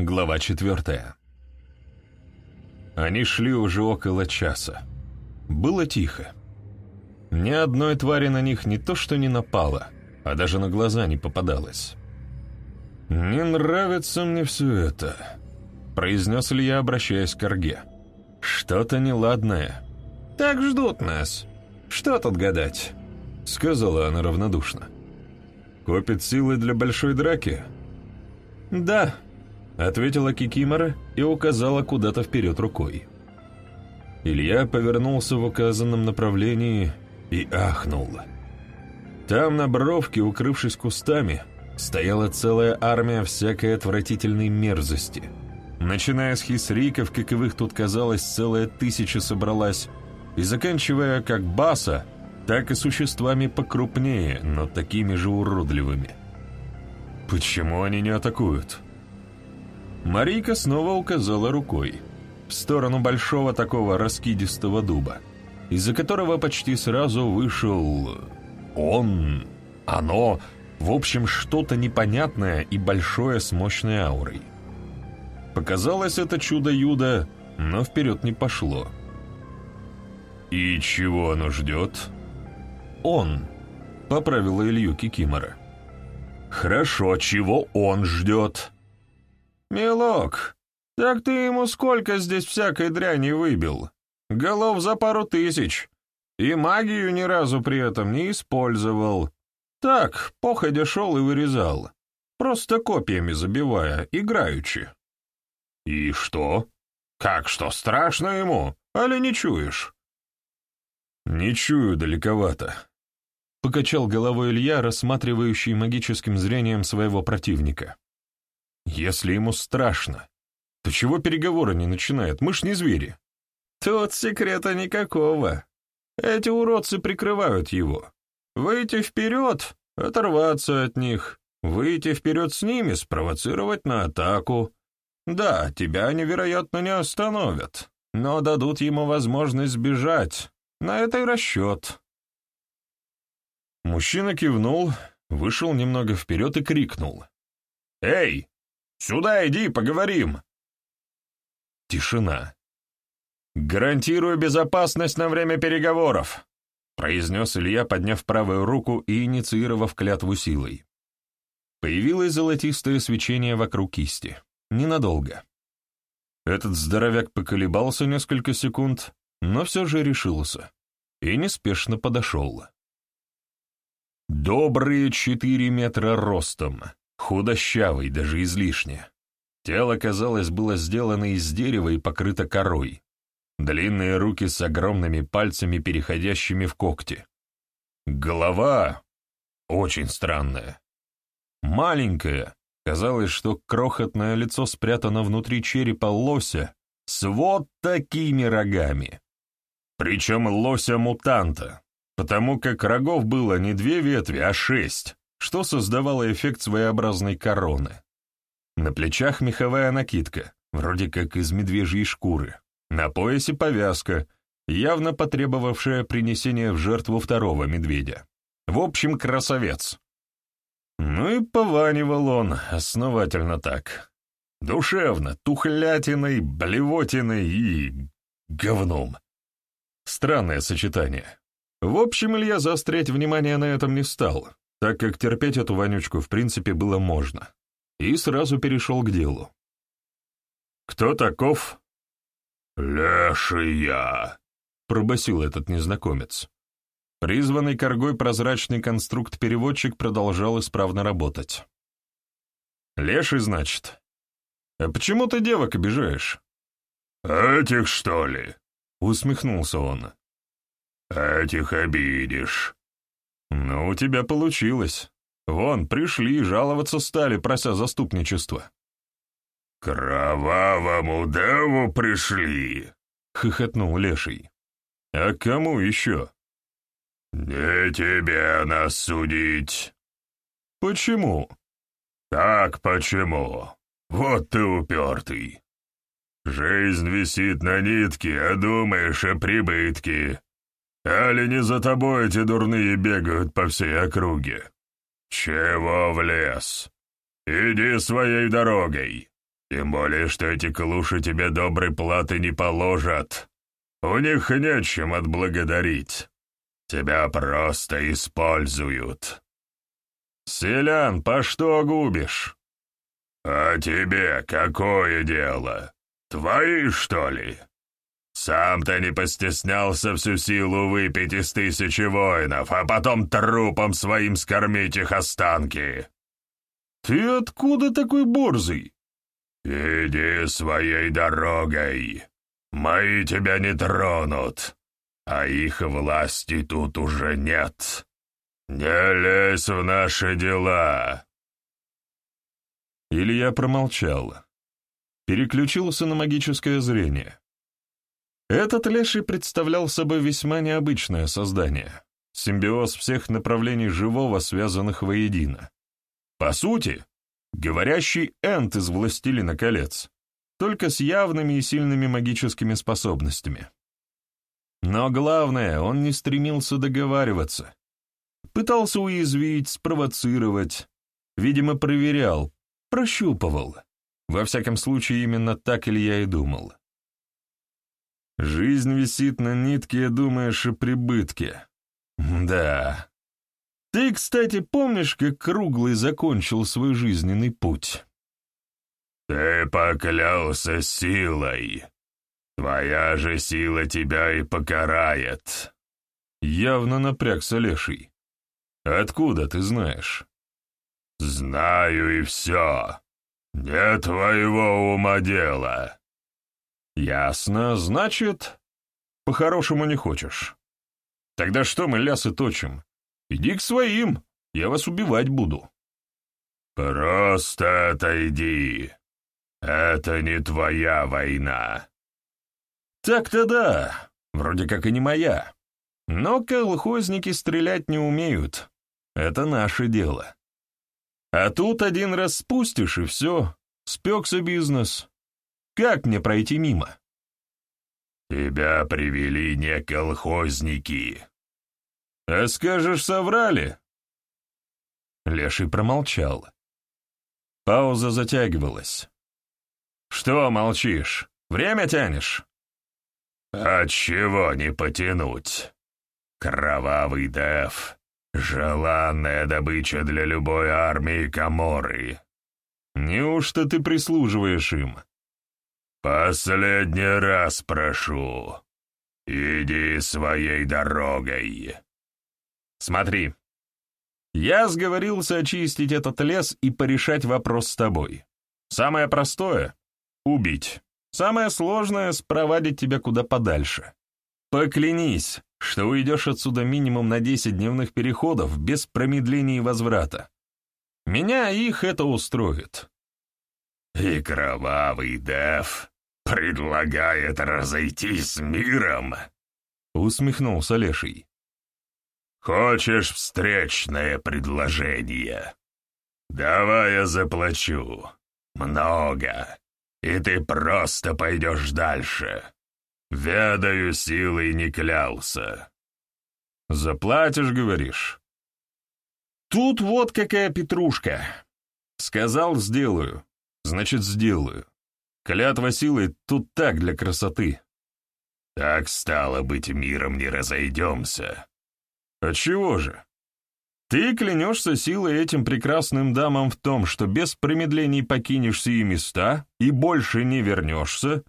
Глава четвертая. Они шли уже около часа. Было тихо. Ни одной твари на них не то что не напало, а даже на глаза не попадалось. «Не нравится мне все это», — произнес Илья, обращаясь к Орге. «Что-то неладное». «Так ждут нас. Что тут гадать?» — сказала она равнодушно. «Копит силы для большой драки?» «Да», ответила Кикимора и указала куда-то вперед рукой. Илья повернулся в указанном направлении и ахнул. Там на бровке, укрывшись кустами, стояла целая армия всякой отвратительной мерзости. Начиная с хисриков, каковых тут казалось целая тысяча собралась, и заканчивая как баса, так и существами покрупнее, но такими же уродливыми. Почему они не атакуют? Марийка снова указала рукой в сторону большого такого раскидистого дуба, из-за которого почти сразу вышел он, оно, в общем, что-то непонятное и большое с мощной аурой. Показалось это чудо-юдо, но вперед не пошло. «И чего оно ждет?» «Он», — поправила Илью Кикимора. «Хорошо, чего он ждет?» «Милок, так ты ему сколько здесь всякой дряни выбил? Голов за пару тысяч. И магию ни разу при этом не использовал. Так, походя шел и вырезал. Просто копьями забивая, играючи». «И что? Как что, страшно ему? Али не чуешь?» «Не чую далековато», — покачал головой Илья, рассматривающий магическим зрением своего противника. Если ему страшно, то чего переговоры не начинает? Мы ж не звери. Тут секрета никакого. Эти уродцы прикрывают его. Выйти вперед, оторваться от них. Выйти вперед с ними, спровоцировать на атаку. Да, тебя они, вероятно, не остановят, но дадут ему возможность сбежать. На это и расчет. Мужчина кивнул, вышел немного вперед и крикнул. «Эй, Сюда иди, поговорим!» Тишина. «Гарантирую безопасность на время переговоров», произнес Илья, подняв правую руку и инициировав клятву силой. Появилось золотистое свечение вокруг кисти. Ненадолго. Этот здоровяк поколебался несколько секунд, но все же решился и неспешно подошел. Добрые четыре метра ростом, Худощавый, даже излишне. Тело, казалось, было сделано из дерева и покрыто корой. Длинные руки с огромными пальцами, переходящими в когти. Голова очень странная. Маленькая, казалось, что крохотное лицо спрятано внутри черепа лося с вот такими рогами. Причем лося-мутанта, потому как рогов было не две ветви, а шесть что создавало эффект своеобразной короны. На плечах меховая накидка, вроде как из медвежьей шкуры. На поясе повязка, явно потребовавшая принесения в жертву второго медведя. В общем, красавец. Ну и пованивал он основательно так. Душевно, тухлятиной, блевотиной и... говном. Странное сочетание. В общем, Илья заострять внимание на этом не стал, так как терпеть эту вонючку в принципе было можно, и сразу перешел к делу. «Кто таков?» «Лешия», — пробасил этот незнакомец. Призванный коргой прозрачный конструкт-переводчик продолжал исправно работать. «Леший, значит? А почему ты девок обижаешь?» «Этих, что ли?» — усмехнулся он. «Этих обидишь. «Ну, у тебя получилось. Вон, пришли, жаловаться стали, прося заступничества». «Кровавому деву пришли!» — хохотнул Леший. «А кому еще?» «Не тебе нас судить». «Почему?» «Так почему? Вот ты упертый. Жизнь висит на нитке, а думаешь о прибытке. Али не за тобой эти дурные бегают по всей округе? Чего в лес? Иди своей дорогой. Тем более, что эти клуши тебе доброй платы не положат. У них нечем отблагодарить. Тебя просто используют. Селян, по что губишь? А тебе какое дело? Твои, что ли? Сам-то не постеснялся всю силу выпить из тысячи воинов, а потом трупом своим скормить их останки. Ты откуда такой борзый? Иди своей дорогой. Мои тебя не тронут, а их власти тут уже нет. Не лезь в наши дела. Илья промолчал. Переключился на магическое зрение. Этот леший представлял собой весьма необычное создание, симбиоз всех направлений живого, связанных воедино. По сути, говорящий энт из «Властелина колец», только с явными и сильными магическими способностями. Но главное, он не стремился договариваться. Пытался уязвить, спровоцировать, видимо, проверял, прощупывал. Во всяком случае, именно так Илья и думал. Жизнь висит на нитке, думаешь о прибытке. Да. Ты, кстати, помнишь, как Круглый закончил свой жизненный путь? Ты поклялся силой. Твоя же сила тебя и покарает. Явно напрягся Леший. Откуда ты знаешь? Знаю и все. Не твоего ума дело. «Ясно. Значит, по-хорошему не хочешь. Тогда что мы лясы точим? Иди к своим, я вас убивать буду». «Просто отойди. Это не твоя война». «Так-то да, вроде как и не моя. Но колхозники стрелять не умеют. Это наше дело. А тут один раз спустишь, и все, спекся бизнес. Как мне пройти мимо? Тебя привели не колхозники. А скажешь, соврали? Леший промолчал. Пауза затягивалась. Что молчишь? Время тянешь? Отчего не потянуть? Кровавый деф — желанная добыча для любой армии Каморы. Неужто ты прислуживаешь им? «Последний раз прошу, иди своей дорогой». «Смотри, я сговорился очистить этот лес и порешать вопрос с тобой. Самое простое — убить. Самое сложное — спровадить тебя куда подальше. Поклянись, что уйдешь отсюда минимум на 10 дневных переходов без промедления и возврата. Меня их это устроит. «И кровавый Дев предлагает разойтись с миром?» — усмехнулся Леший. «Хочешь встречное предложение? Давай я заплачу. Много. И ты просто пойдешь дальше. Ведаю, силой не клялся». «Заплатишь, говоришь?» «Тут вот какая петрушка. Сказал, сделаю значит, сделаю. Клятва силы тут так для красоты. Так стало быть, миром не разойдемся. А чего же? Ты клянешься силой этим прекрасным дамам в том, что без промедлений покинешь сии места и больше не вернешься,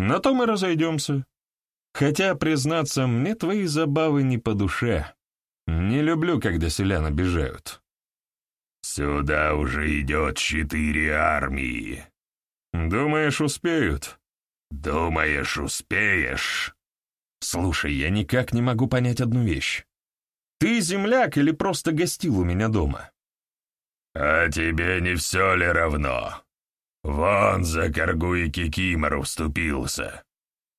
на том и разойдемся. Хотя, признаться, мне твои забавы не по душе. Не люблю, когда селян обижают. «Сюда уже идет четыре армии». «Думаешь, успеют?» «Думаешь, успеешь?» «Слушай, я никак не могу понять одну вещь. Ты земляк или просто гостил у меня дома?» «А тебе не все ли равно? Вон за Каргу и Кикимору вступился.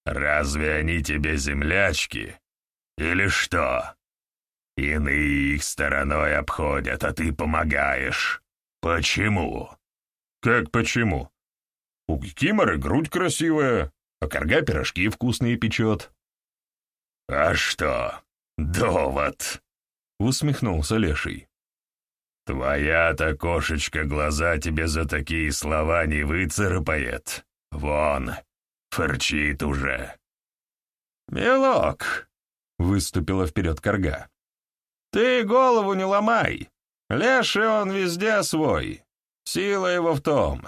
Разве они тебе землячки? Или что?» Иные их стороной обходят, а ты помогаешь. Почему? Как почему? У Кикиморы грудь красивая, а Карга пирожки вкусные печет. А что, довод? Усмехнулся Леший. Твоя-то кошечка глаза тебе за такие слова не выцарапает. Вон, фырчит уже. «Милок!» — выступила вперед корга. «Ты голову не ломай! Леший он везде свой. Сила его в том.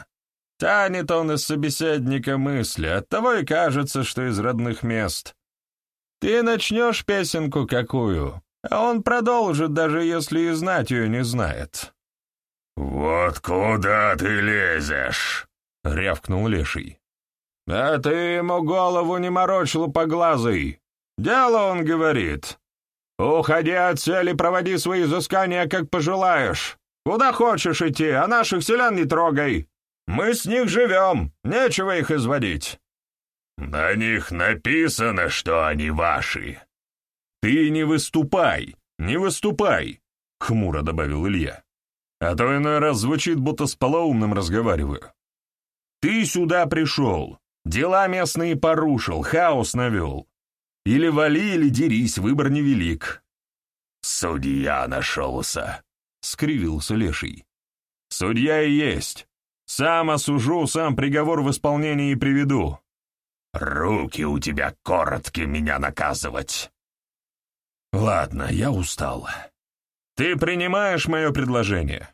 Тянет он из собеседника мысли, оттого и кажется, что из родных мест. Ты начнешь песенку какую, а он продолжит, даже если и знать ее не знает». «Вот куда ты лезешь?» — рявкнул Леший. «Да ты ему голову не морочь лупоглазый. Дело, он говорит. Уходи от цели, проводи свои изыскания, как пожелаешь. Куда хочешь идти, а наших селян не трогай. Мы с них живем, нечего их изводить». «На них написано, что они ваши». «Ты не выступай, не выступай», — хмуро добавил Илья. «А то иной раз звучит, будто с полоумным разговариваю. Ты сюда пришел, дела местные порушил, хаос навел. Или вали, или дерись, выбор невелик». «Судья нашелся», — скривился Леший. «Судья и есть. Сам осужу, сам приговор в исполнении приведу». «Руки у тебя короткие меня наказывать». «Ладно, я устал. Ты принимаешь мое предложение?»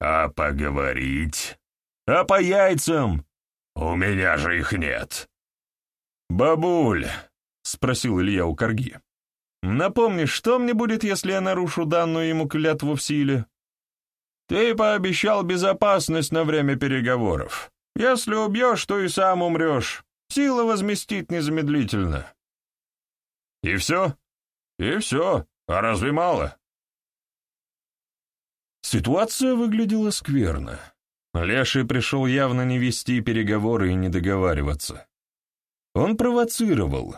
«А поговорить?» «А по яйцам?» «У меня же их нет». «Бабуль», — спросил Илья у Корги, — «напомни, что мне будет, если я нарушу данную ему клятву в силе?» «Ты пообещал безопасность на время переговоров. Если убьешь, то и сам умрешь. Сила возместит незамедлительно». «И все?» «И все. А разве мало?» Ситуация выглядела скверно. Леший пришел явно не вести переговоры и не договариваться. Он провоцировал.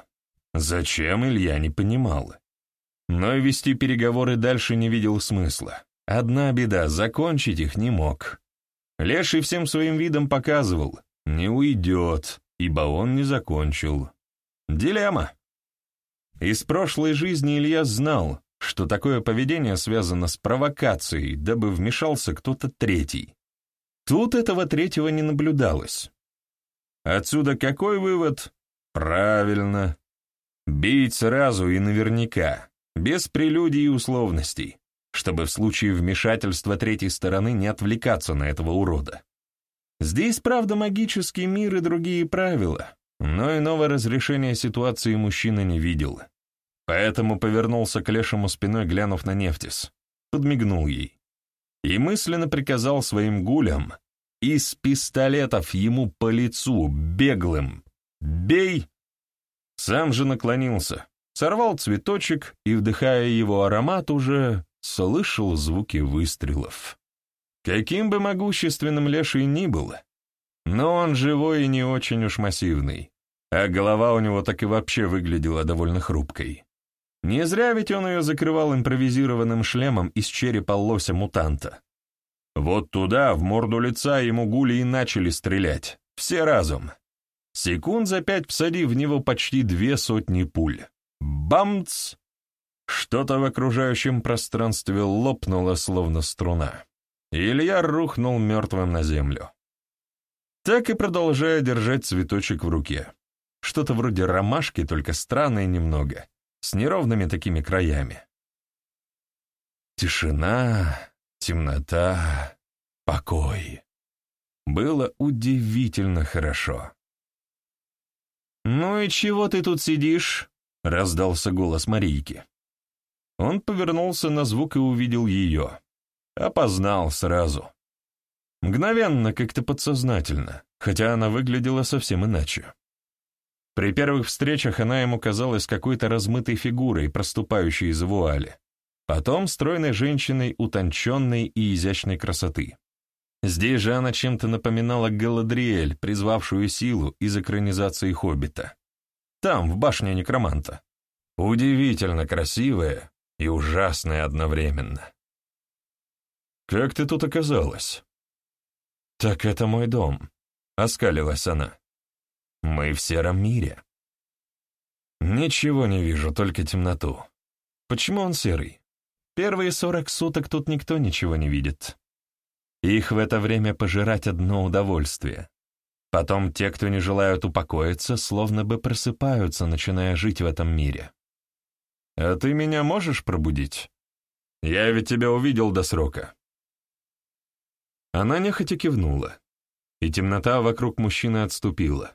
Зачем, Илья не понимал. Но и вести переговоры дальше не видел смысла. Одна беда — закончить их не мог. Леший всем своим видом показывал — не уйдет, ибо он не закончил. Дилемма. Из прошлой жизни Илья знал, что такое поведение связано с провокацией, дабы вмешался кто-то третий. Тут этого третьего не наблюдалось. Отсюда какой вывод? Правильно. Бить сразу и наверняка, без прелюдий и условностей, чтобы в случае вмешательства третьей стороны не отвлекаться на этого урода. Здесь, правда, магический мир и другие правила, но иного разрешения ситуации мужчина не видел. Поэтому повернулся к Лешему спиной, глянув на Нефтис. Подмигнул ей. И мысленно приказал своим гулям из пистолетов ему по лицу, беглым. «Бей!» Сам же наклонился, сорвал цветочек и, вдыхая его аромат, уже слышал звуки выстрелов. Каким бы могущественным Леший ни был, но он живой и не очень уж массивный, а голова у него так и вообще выглядела довольно хрупкой. Не зря ведь он ее закрывал импровизированным шлемом из черепа лося-мутанта. Вот туда, в морду лица, ему гули и начали стрелять, все разом. Секунд за пять всадив в него почти две сотни пуль. Бамц! Что-то в окружающем пространстве лопнуло, словно струна. Илья рухнул мертвым на землю так и продолжая держать цветочек в руке. Что-то вроде ромашки, только странное немного, с неровными такими краями. Тишина, темнота, покой. Было удивительно хорошо. «Ну и чего ты тут сидишь?» — раздался голос Марийки. Он повернулся на звук и увидел ее. Опознал сразу. Мгновенно, как-то подсознательно, хотя она выглядела совсем иначе. При первых встречах она ему казалась какой-то размытой фигурой, проступающей из вуали. Потом стройной женщиной утонченной и изящной красоты. Здесь же она чем-то напоминала Галадриэль, призвавшую силу из экранизации «Хоббита». Там, в башне некроманта. Удивительно красивая и ужасная одновременно. «Как ты тут оказалась?» «Так это мой дом», — оскалилась она. «Мы в сером мире». «Ничего не вижу, только темноту. Почему он серый?» Первые сорок суток тут никто ничего не видит. Их в это время пожирать одно удовольствие. Потом те, кто не желают упокоиться, словно бы просыпаются, начиная жить в этом мире. «А ты меня можешь пробудить? Я ведь тебя увидел до срока». Она нехотя кивнула, и темнота вокруг мужчины отступила.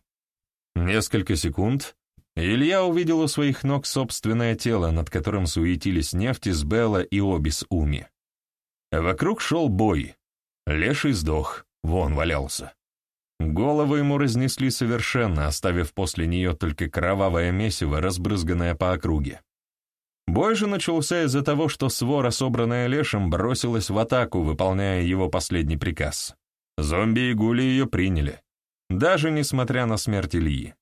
Несколько секунд, и Илья увидел у своих ног собственное тело, над которым суетились Нефтис, Белла и Обис Уми. Вокруг шел бой. Леший сдох, вон валялся. Голову ему разнесли совершенно, оставив после нее только кровавое месиво, разбрызганное по округе. Бой же начался из-за того, что свора, собранная Лешем, бросилась в атаку, выполняя его последний приказ. Зомби и гули ее приняли, даже несмотря на смерть Ильи.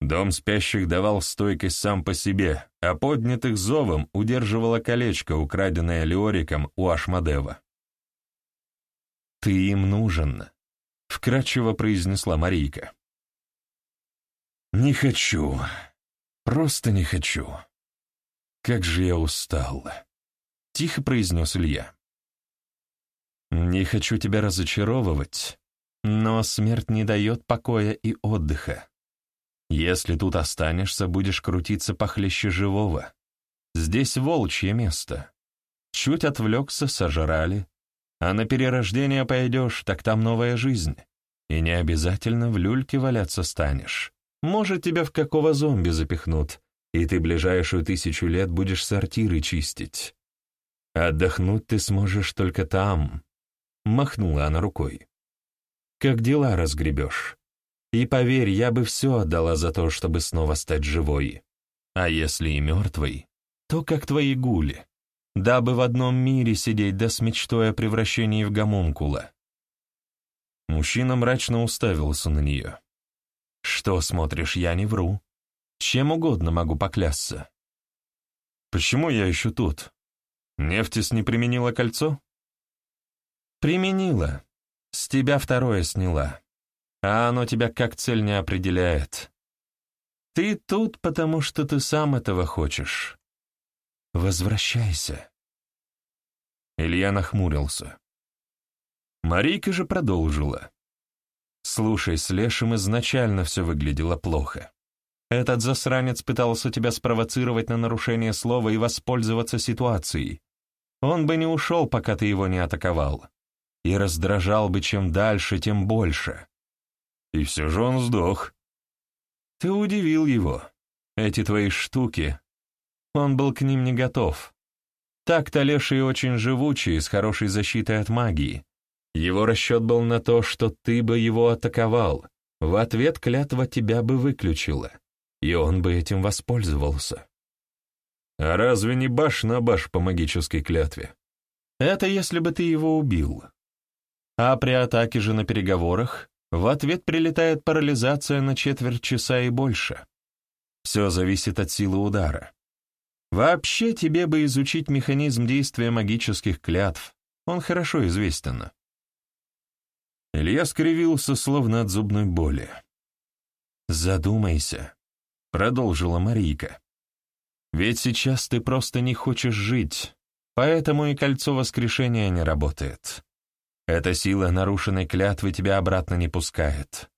Дом спящих давал стойкость сам по себе, а поднятых зовом удерживало колечко, украденное Леориком у Ашмадева. «Ты им нужен», — вкратчиво произнесла Марийка. «Не хочу. Просто не хочу. Как же я устал», — тихо произнес Илья. «Не хочу тебя разочаровывать, но смерть не дает покоя и отдыха. Если тут останешься, будешь крутиться похлеще живого. Здесь волчье место. Чуть отвлекся, сожрали, а на перерождение пойдешь, так там новая жизнь. И не обязательно в люльке валяться станешь. Может, тебя в какого зомби запихнут, и ты ближайшую тысячу лет будешь сортиры чистить. Отдохнуть ты сможешь только там. Махнула она рукой. Как дела разгребешь? И поверь, я бы все отдала за то, чтобы снова стать живой. А если и мертвой, то как твои гули дабы в одном мире сидеть да с мечтой о превращении в гомункула. Мужчина мрачно уставился на нее. «Что смотришь, я не вру. Чем угодно могу поклясться». «Почему я еще тут? Нефтис не применила кольцо?» «Применила. С тебя второе сняла. А оно тебя как цель не определяет. Ты тут, потому что ты сам этого хочешь. Возвращайся. Илья нахмурился. Марийка же продолжила. Слушай, с Лешим изначально все выглядело плохо. Этот засранец пытался тебя спровоцировать на нарушение слова и воспользоваться ситуацией. Он бы не ушел, пока ты его не атаковал. И раздражал бы чем дальше, тем больше. И все же он сдох. Ты удивил его. Эти твои штуки, он был к ним не готов. Так-то Леший очень живучий, с хорошей защитой от магии. Его расчет был на то, что ты бы его атаковал. В ответ клятва тебя бы выключила, и он бы этим воспользовался. А разве не баш на баш по магической клятве? Это если бы ты его убил. А при атаке же на переговорах в ответ прилетает парализация на четверть часа и больше. Все зависит от силы удара. Вообще тебе бы изучить механизм действия магических клятв. Он хорошо известен. Илья скривился, словно от зубной боли. «Задумайся», — продолжила Марийка. «Ведь сейчас ты просто не хочешь жить, поэтому и кольцо воскрешения не работает. Эта сила нарушенной клятвы тебя обратно не пускает.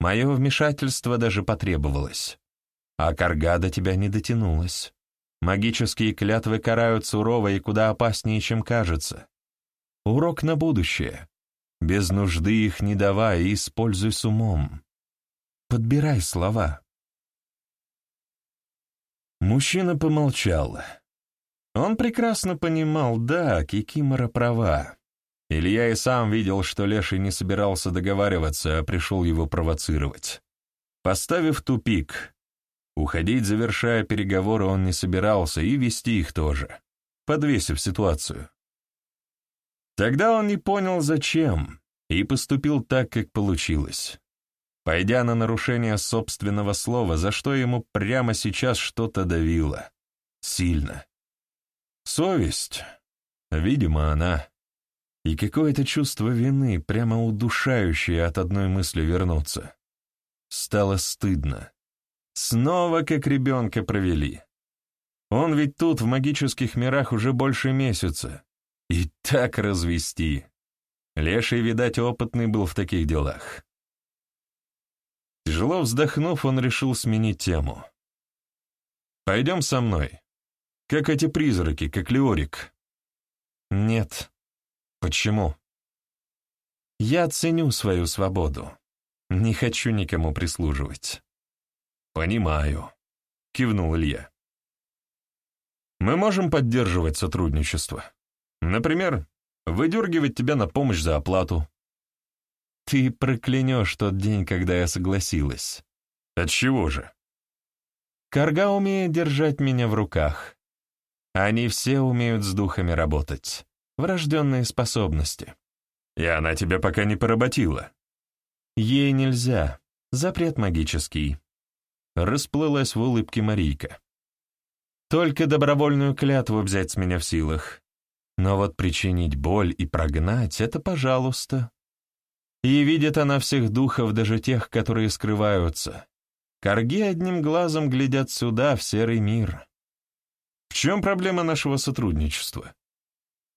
Мое вмешательство даже потребовалось, а карга до тебя не дотянулась. Магические клятвы карают сурово и куда опаснее, чем кажется. Урок на будущее. Без нужды их не давай и используй с умом. Подбирай слова. Мужчина помолчал. Он прекрасно понимал, да, Кикимора права. Илья и сам видел, что Леший не собирался договариваться, а пришел его провоцировать. Поставив тупик, Уходить, завершая переговоры, он не собирался, и вести их тоже, подвесив ситуацию. Тогда он не понял, зачем, и поступил так, как получилось. Пойдя на нарушение собственного слова, за что ему прямо сейчас что-то давило. Сильно. Совесть. Видимо, она. И какое-то чувство вины, прямо удушающее от одной мысли вернуться. Стало стыдно. Снова как ребенка провели. Он ведь тут, в магических мирах, уже больше месяца. И так развести. Леший, видать, опытный был в таких делах. Тяжело вздохнув, он решил сменить тему. «Пойдем со мной. Как эти призраки, как Леорик». «Нет». «Почему?» «Я ценю свою свободу. Не хочу никому прислуживать». «Понимаю», — кивнул Илья. «Мы можем поддерживать сотрудничество. Например, выдергивать тебя на помощь за оплату». «Ты проклянешь тот день, когда я согласилась». «Отчего же?» «Карга умеет держать меня в руках. Они все умеют с духами работать. Врожденные способности». «И она тебя пока не поработила?» «Ей нельзя. Запрет магический». Расплылась в улыбке Марийка. «Только добровольную клятву взять с меня в силах. Но вот причинить боль и прогнать — это пожалуйста. И видит она всех духов, даже тех, которые скрываются. Корги одним глазом глядят сюда, в серый мир. В чем проблема нашего сотрудничества?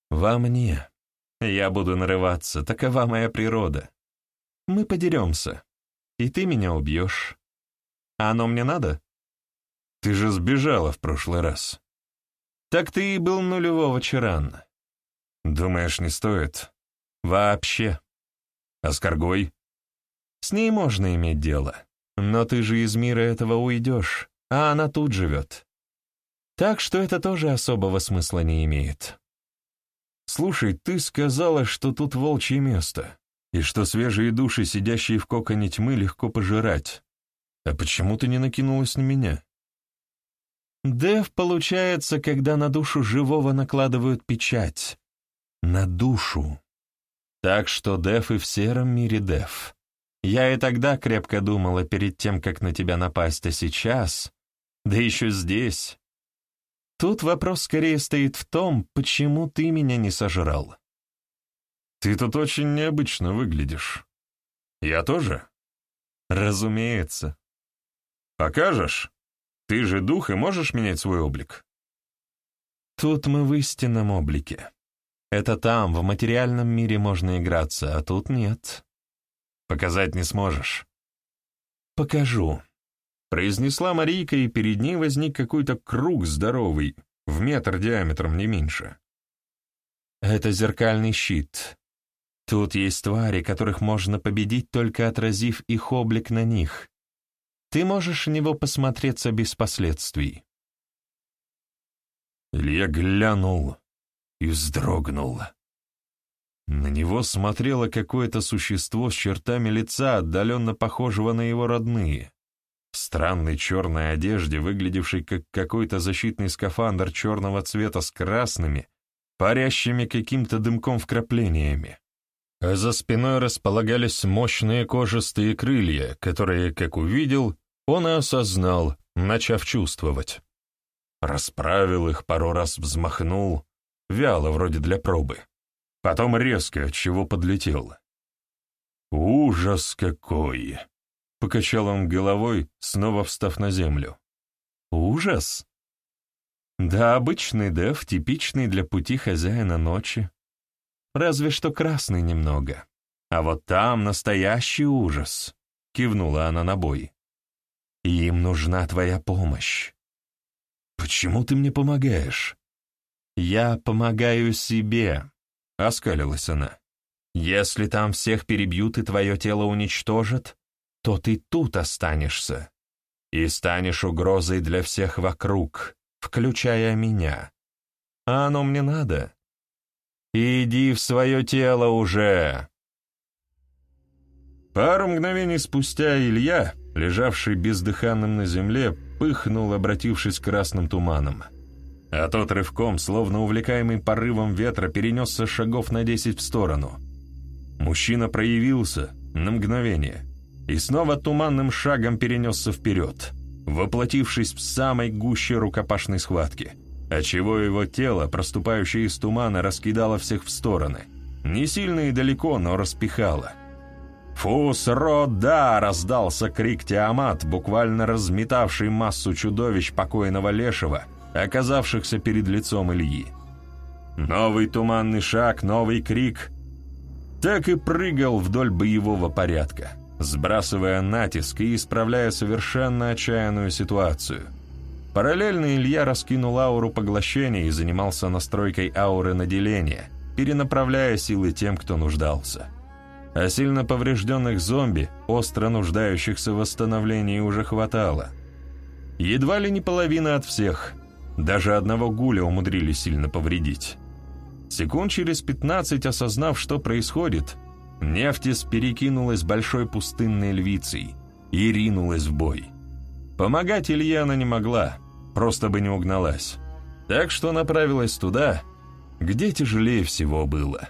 Во мне. Я буду нарываться, такова моя природа. Мы подеремся, и ты меня убьешь. А оно мне надо? Ты же сбежала в прошлый раз. Так ты и был нулевого чаран. Думаешь, не стоит? Вообще. А с Каргой? С ней можно иметь дело. Но ты же из мира этого уйдешь, а она тут живет. Так что это тоже особого смысла не имеет. Слушай, ты сказала, что тут волчье место, и что свежие души, сидящие в коконе тьмы, легко пожирать. А почему ты не накинулась на меня? Дев получается, когда на душу живого накладывают печать на душу. Так что Деф и в сером мире Деф. Я и тогда крепко думала перед тем, как на тебя напасть, а сейчас, да еще здесь. Тут вопрос скорее стоит в том, почему ты меня не сожрал. Ты тут очень необычно выглядишь. Я тоже? Разумеется. Покажешь? Ты же дух и можешь менять свой облик? Тут мы в истинном облике. Это там, в материальном мире можно играться, а тут нет. Показать не сможешь. Покажу. Произнесла Марийка, и перед ней возник какой-то круг здоровый, в метр диаметром не меньше. Это зеркальный щит. Тут есть твари, которых можно победить, только отразив их облик на них. Ты можешь в него посмотреться без последствий. Илья глянул и вздрогнул. На него смотрело какое-то существо с чертами лица, отдаленно похожего на его родные. В странной черной одежде, выглядевшей как какой-то защитный скафандр черного цвета с красными, парящими каким-то дымком вкраплениями. А за спиной располагались мощные кожистые крылья, которые, как увидел, он и осознал, начав чувствовать. Расправил их, пару раз взмахнул, вяло вроде для пробы. Потом резко, от чего подлетел. «Ужас какой!» — покачал он головой, снова встав на землю. «Ужас?» «Да, обычный дев, типичный для пути хозяина ночи. Разве что красный немного. А вот там настоящий ужас», — кивнула она на бой. «Им нужна твоя помощь». «Почему ты мне помогаешь?» «Я помогаю себе», — оскалилась она. «Если там всех перебьют и твое тело уничтожат, то ты тут останешься и станешь угрозой для всех вокруг, включая меня. А оно мне надо? Иди в свое тело уже!» Пару мгновений спустя Илья, лежавший бездыханным на земле, пыхнул, обратившись к красным туманом а тот рывком, словно увлекаемый порывом ветра, перенесся шагов на десять в сторону. Мужчина проявился на мгновение и снова туманным шагом перенесся вперед, воплотившись в самой гуще рукопашной схватки, отчего его тело, проступающее из тумана, раскидало всех в стороны. Не сильно и далеко, но распихало. «Фус, рода!» — раздался крик Тиамат, буквально разметавший массу чудовищ покойного лешего — оказавшихся перед лицом Ильи. Новый туманный шаг, новый крик. Так и прыгал вдоль боевого порядка, сбрасывая натиск и исправляя совершенно отчаянную ситуацию. Параллельно Илья раскинул ауру поглощения и занимался настройкой ауры наделения, перенаправляя силы тем, кто нуждался. А сильно поврежденных зомби, остро нуждающихся в восстановлении, уже хватало. Едва ли не половина от всех, даже одного гуля умудрились сильно повредить. Секунд через пятнадцать, осознав, что происходит, Нефтис перекинулась большой пустынной львицей и ринулась в бой. Помогать Илье она не могла, просто бы не угналась. Так что направилась туда, где тяжелее всего было.